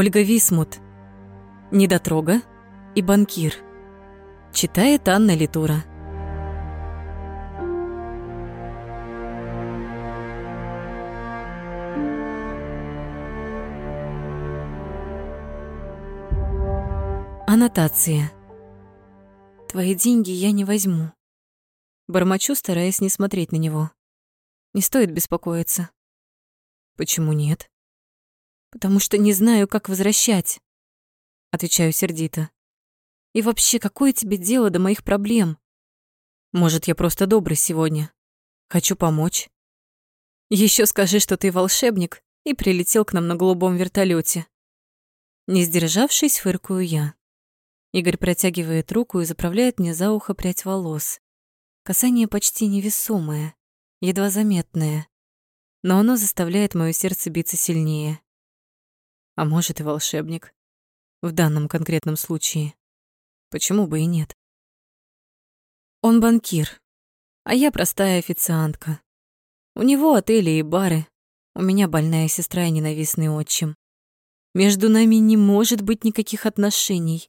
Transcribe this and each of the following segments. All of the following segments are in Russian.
Ольга Висмут. Недотрога и банкир. Читает Анна Литура. Аннотация. Твои деньги я не возьму. Бормочу, стараясь не смотреть на него. Не стоит беспокоиться. Почему нет? Потому что не знаю, как возвращать. Отвечаю сердито. И вообще, какое тебе дело до моих проблем? Может, я просто добрый сегодня. Хочу помочь. Еще скажи, что ты волшебник и прилетел к нам на голубом вертолете. Не сдержавшись, фыркую я. Игорь протягивает руку и заправляет мне за ухо прядь волос. Касание почти невесомое, едва заметное, но оно заставляет моё сердце биться сильнее. А может и волшебник. В данном конкретном случае. Почему бы и нет? Он банкир, а я простая официантка. У него отели и бары, у меня больная сестра и ненавистный отчим. Между нами не может быть никаких отношений.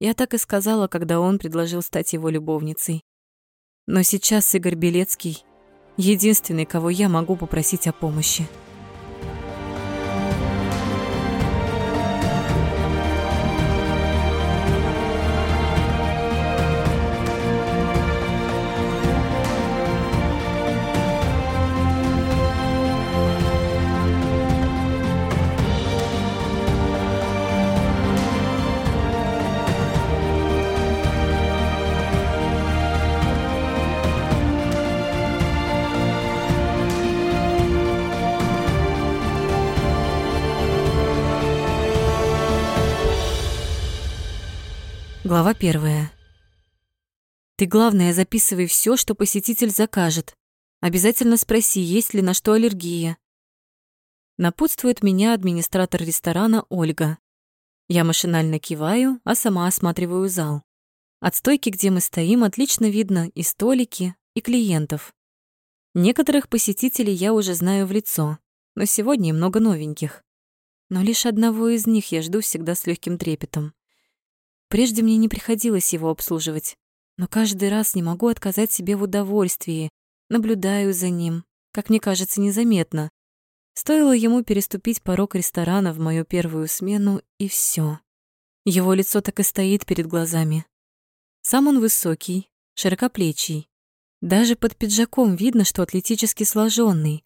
Я так и сказала, когда он предложил стать его любовницей. Но сейчас Игорь Белецкий — единственный, кого я могу попросить о помощи. Глава первая. Ты, главное, записывай все, что посетитель закажет. Обязательно спроси, есть ли на что аллергия. Напутствует меня администратор ресторана Ольга. Я машинально киваю, а сама осматриваю зал. От стойки, где мы стоим, отлично видно и столики, и клиентов. Некоторых посетителей я уже знаю в лицо, но сегодня много новеньких. Но лишь одного из них я жду всегда с легким трепетом. Прежде мне не приходилось его обслуживать, но каждый раз не могу отказать себе в удовольствии, наблюдаю за ним, как мне кажется, незаметно. Стоило ему переступить порог ресторана в мою первую смену, и все. Его лицо так и стоит перед глазами. Сам он высокий, широкоплечий. Даже под пиджаком видно, что атлетически сложенный.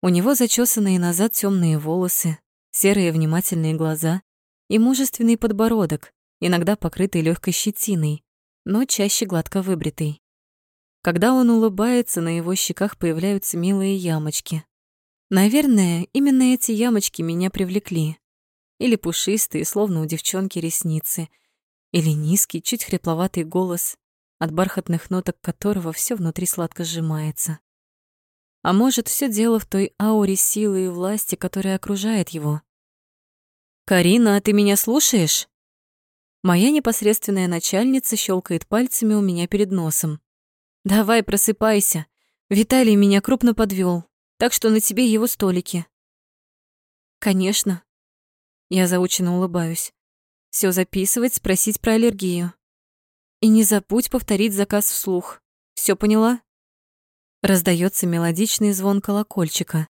У него зачесанные назад темные волосы, серые внимательные глаза и мужественный подбородок, иногда покрытый легкой щетиной, но чаще гладко выбритый. Когда он улыбается, на его щеках появляются милые ямочки. Наверное, именно эти ямочки меня привлекли. Или пушистые, словно у девчонки ресницы, или низкий, чуть хрипловатый голос, от бархатных ноток которого все внутри сладко сжимается. А может, все дело в той ауре силы и власти, которая окружает его. «Карина, а ты меня слушаешь?» Моя непосредственная начальница щелкает пальцами у меня перед носом. «Давай, просыпайся. Виталий меня крупно подвел, так что на тебе его столики». «Конечно». Я заученно улыбаюсь. Все записывать, спросить про аллергию. И не забудь повторить заказ вслух. Все поняла?» Раздается мелодичный звон колокольчика.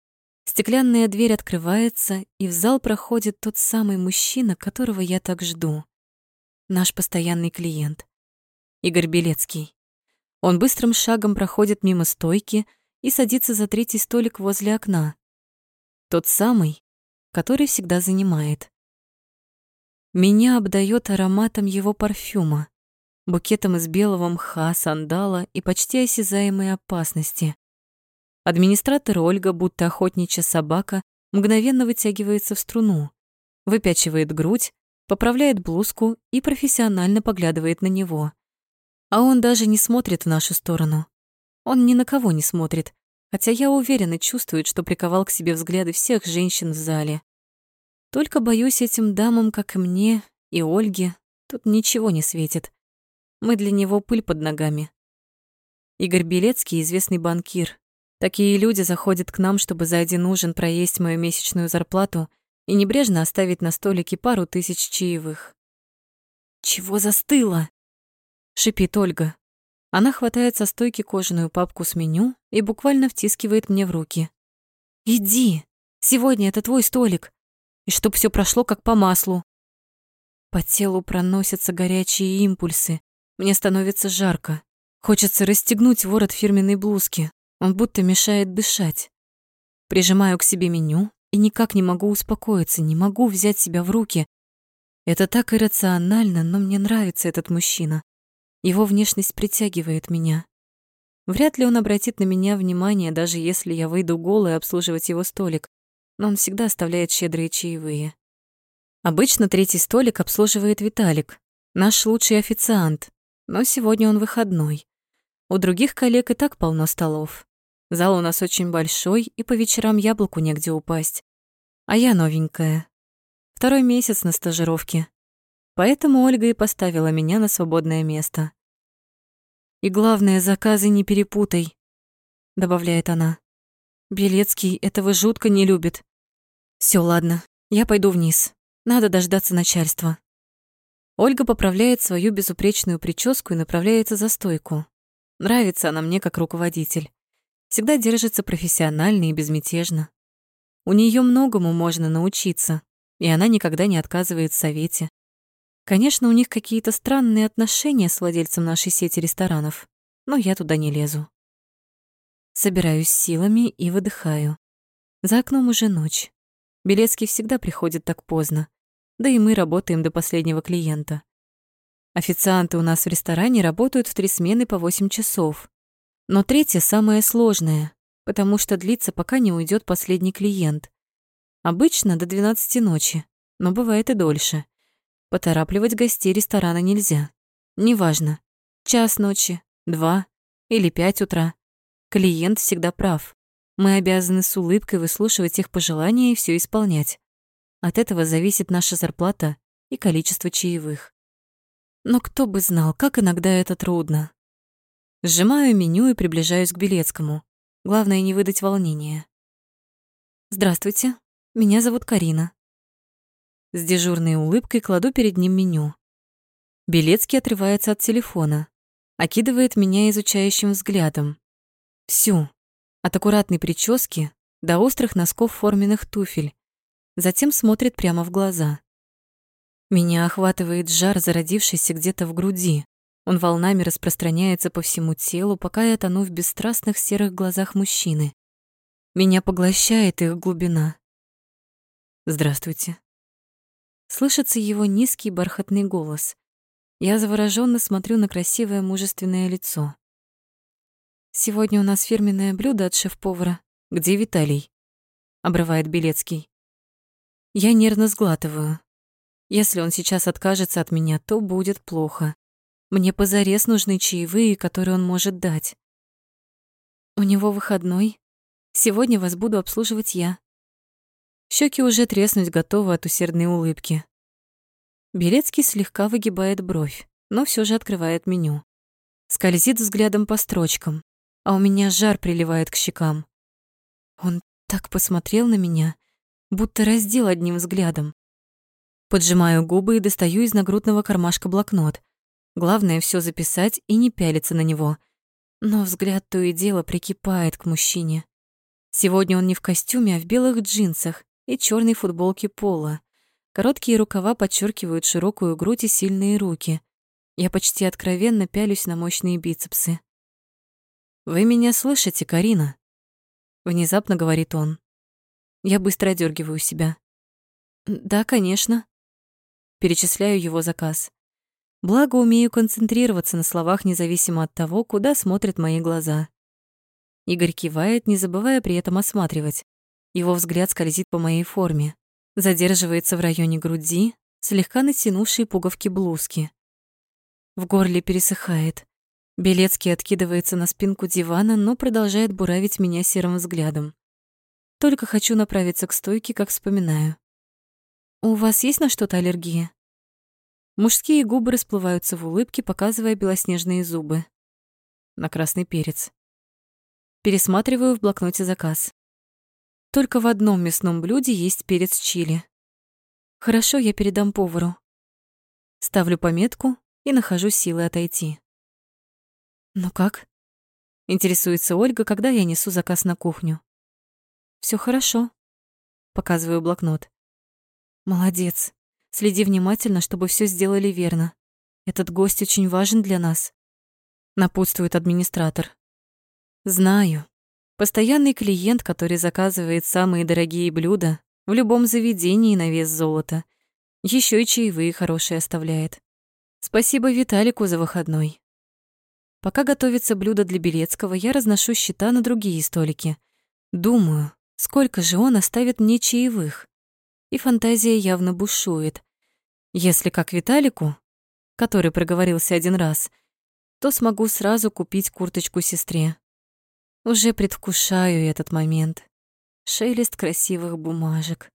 Стеклянная дверь открывается, и в зал проходит тот самый мужчина, которого я так жду наш постоянный клиент, Игорь Белецкий. Он быстрым шагом проходит мимо стойки и садится за третий столик возле окна. Тот самый, который всегда занимает. Меня обдает ароматом его парфюма, букетом из белого мха, сандала и почти осязаемой опасности. Администратор Ольга, будто охотничья собака, мгновенно вытягивается в струну, выпячивает грудь поправляет блузку и профессионально поглядывает на него. А он даже не смотрит в нашу сторону. Он ни на кого не смотрит, хотя я уверена чувствует, что приковал к себе взгляды всех женщин в зале. Только боюсь этим дамам, как и мне, и Ольге, тут ничего не светит. Мы для него пыль под ногами. Игорь Белецкий — известный банкир. Такие люди заходят к нам, чтобы за один ужин проесть мою месячную зарплату и небрежно оставить на столике пару тысяч чаевых. «Чего застыло?» — шипит Ольга. Она хватает со стойки кожаную папку с меню и буквально втискивает мне в руки. «Иди! Сегодня это твой столик! И чтоб все прошло как по маслу!» По телу проносятся горячие импульсы. Мне становится жарко. Хочется расстегнуть ворот фирменной блузки. Он будто мешает дышать. Прижимаю к себе меню и никак не могу успокоиться, не могу взять себя в руки. Это так иррационально, но мне нравится этот мужчина. Его внешность притягивает меня. Вряд ли он обратит на меня внимание, даже если я выйду голой обслуживать его столик, но он всегда оставляет щедрые чаевые. Обычно третий столик обслуживает Виталик, наш лучший официант, но сегодня он выходной. У других коллег и так полно столов. Зал у нас очень большой, и по вечерам яблоку негде упасть. А я новенькая. Второй месяц на стажировке. Поэтому Ольга и поставила меня на свободное место. «И главное, заказы не перепутай», — добавляет она. «Белецкий этого жутко не любит. Все, ладно, я пойду вниз. Надо дождаться начальства». Ольга поправляет свою безупречную прическу и направляется за стойку. Нравится она мне как руководитель. Всегда держится профессионально и безмятежно. У нее многому можно научиться, и она никогда не отказывает в совете. Конечно, у них какие-то странные отношения с владельцем нашей сети ресторанов, но я туда не лезу. Собираюсь силами и выдыхаю. За окном уже ночь. Белецкий всегда приходит так поздно, да и мы работаем до последнего клиента. Официанты у нас в ресторане работают в три смены по 8 часов. Но третья самая сложная, потому что длится, пока не уйдет последний клиент. Обычно до 12 ночи, но бывает и дольше. Поторапливать гостей ресторана нельзя. Неважно, час ночи, два или пять утра. Клиент всегда прав. Мы обязаны с улыбкой выслушивать их пожелания и все исполнять. От этого зависит наша зарплата и количество чаевых. Но кто бы знал, как иногда это трудно. Сжимаю меню и приближаюсь к Белецкому. Главное не выдать волнения. Здравствуйте, меня зовут Карина. С дежурной улыбкой кладу перед ним меню. Белецкий отрывается от телефона, окидывает меня изучающим взглядом. Всю, от аккуратной прически до острых носков форменных туфель. Затем смотрит прямо в глаза. Меня охватывает жар, зародившийся где-то в груди. Он волнами распространяется по всему телу, пока я тону в бесстрастных серых глазах мужчины. Меня поглощает их глубина. «Здравствуйте». Слышится его низкий бархатный голос. Я завороженно смотрю на красивое мужественное лицо. «Сегодня у нас фирменное блюдо от шеф-повара. Где Виталий?» — обрывает Белецкий. Я нервно сглатываю. Если он сейчас откажется от меня, то будет плохо. Мне позарез нужны чаевые, которые он может дать. У него выходной. Сегодня вас буду обслуживать я. Щеки уже треснуть готовы от усердной улыбки. Белецкий слегка выгибает бровь, но все же открывает меню. Скользит взглядом по строчкам, а у меня жар приливает к щекам. Он так посмотрел на меня, будто раздел одним взглядом. Поджимаю губы и достаю из нагрудного кармашка блокнот. Главное все записать и не пялиться на него. Но взгляд то и дело прикипает к мужчине. Сегодня он не в костюме, а в белых джинсах и черной футболке пола. Короткие рукава подчеркивают широкую грудь и сильные руки. Я почти откровенно пялюсь на мощные бицепсы. «Вы меня слышите, Карина?» Внезапно говорит он. Я быстро одергиваю себя. «Да, конечно», перечисляю его заказ. Благо, умею концентрироваться на словах, независимо от того, куда смотрят мои глаза. Игорь кивает, не забывая при этом осматривать. Его взгляд скользит по моей форме, задерживается в районе груди, слегка натянувшей пуговки блузки. В горле пересыхает. Белецкий откидывается на спинку дивана, но продолжает буравить меня серым взглядом. Только хочу направиться к стойке, как вспоминаю. «У вас есть на что-то аллергия?» Мужские губы расплываются в улыбке, показывая белоснежные зубы. На красный перец. Пересматриваю в блокноте заказ. Только в одном мясном блюде есть перец чили. Хорошо, я передам повару. Ставлю пометку и нахожу силы отойти. «Ну как?» — интересуется Ольга, когда я несу заказ на кухню. Все хорошо», — показываю блокнот. «Молодец. Следи внимательно, чтобы все сделали верно. Этот гость очень важен для нас», — напутствует администратор. «Знаю. Постоянный клиент, который заказывает самые дорогие блюда в любом заведении на вес золота. Еще и чаевые хорошие оставляет. Спасибо Виталику за выходной. Пока готовится блюдо для Белецкого, я разношу счета на другие столики. Думаю, сколько же он оставит мне чаевых. И фантазия явно бушует. Если как Виталику, который проговорился один раз, то смогу сразу купить курточку сестре. Уже предвкушаю этот момент. Шелест красивых бумажек.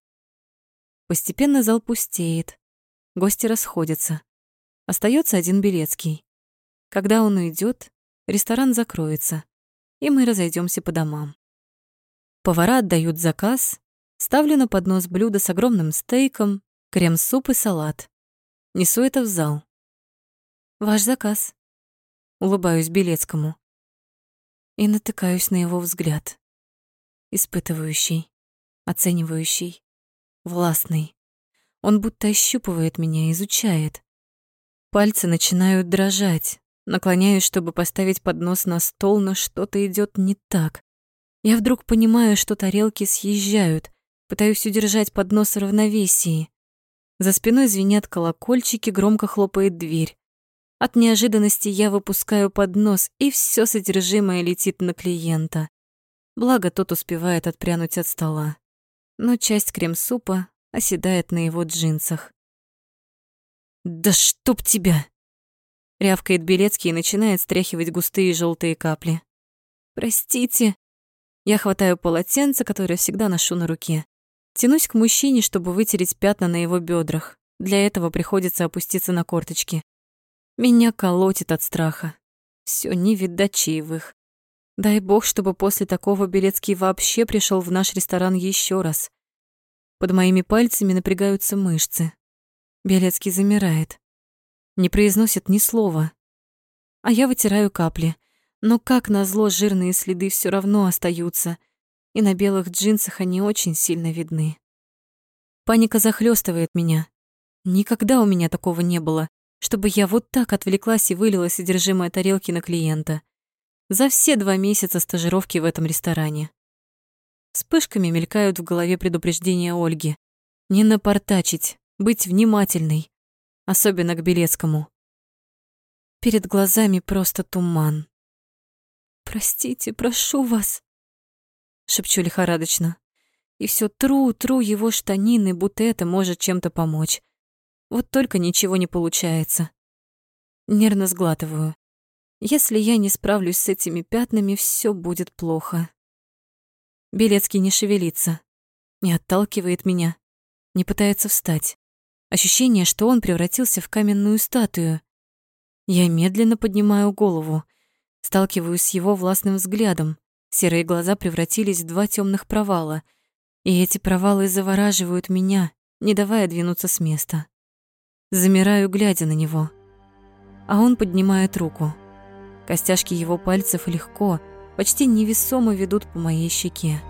Постепенно зал пустеет. Гости расходятся. Остается один Белецкий. Когда он уйдет, ресторан закроется, и мы разойдемся по домам. Повара отдают заказ, ставлю на поднос блюдо с огромным стейком, крем-суп и салат. Несу это в зал. «Ваш заказ». Улыбаюсь Белецкому и натыкаюсь на его взгляд. Испытывающий, оценивающий, властный. Он будто ощупывает меня, изучает. Пальцы начинают дрожать. Наклоняюсь, чтобы поставить поднос на стол, но что-то идет не так. Я вдруг понимаю, что тарелки съезжают. Пытаюсь удержать поднос в равновесии. За спиной звенят колокольчики, громко хлопает дверь. От неожиданности я выпускаю поднос, и все содержимое летит на клиента. Благо, тот успевает отпрянуть от стола. Но часть крем-супа оседает на его джинсах. «Да чтоб тебя!» Рявкает Белецкий и начинает стряхивать густые желтые капли. «Простите». Я хватаю полотенце, которое всегда ношу на руке. Тянусь к мужчине, чтобы вытереть пятна на его бедрах. Для этого приходится опуститься на корточки. Меня колотит от страха. Все не видать чаевых. Дай бог, чтобы после такого Белецкий вообще пришел в наш ресторан еще раз. Под моими пальцами напрягаются мышцы. Белецкий замирает. Не произносит ни слова. А я вытираю капли. Но как назло жирные следы все равно остаются, и на белых джинсах они очень сильно видны. Паника захлестывает меня. Никогда у меня такого не было чтобы я вот так отвлеклась и вылила содержимое тарелки на клиента. За все два месяца стажировки в этом ресторане. Вспышками мелькают в голове предупреждения Ольги. Не напортачить, быть внимательной, особенно к Белецкому. Перед глазами просто туман. «Простите, прошу вас», — шепчу лихорадочно. И все тру, тру его штанины, будто это может чем-то помочь. Вот только ничего не получается. Нервно сглатываю. Если я не справлюсь с этими пятнами, все будет плохо. Белецкий не шевелится, не отталкивает меня, не пытается встать. Ощущение, что он превратился в каменную статую. Я медленно поднимаю голову, сталкиваюсь с его властным взглядом. Серые глаза превратились в два темных провала, и эти провалы завораживают меня, не давая двинуться с места. Замираю, глядя на него. А он поднимает руку. Костяшки его пальцев легко, почти невесомо ведут по моей щеке.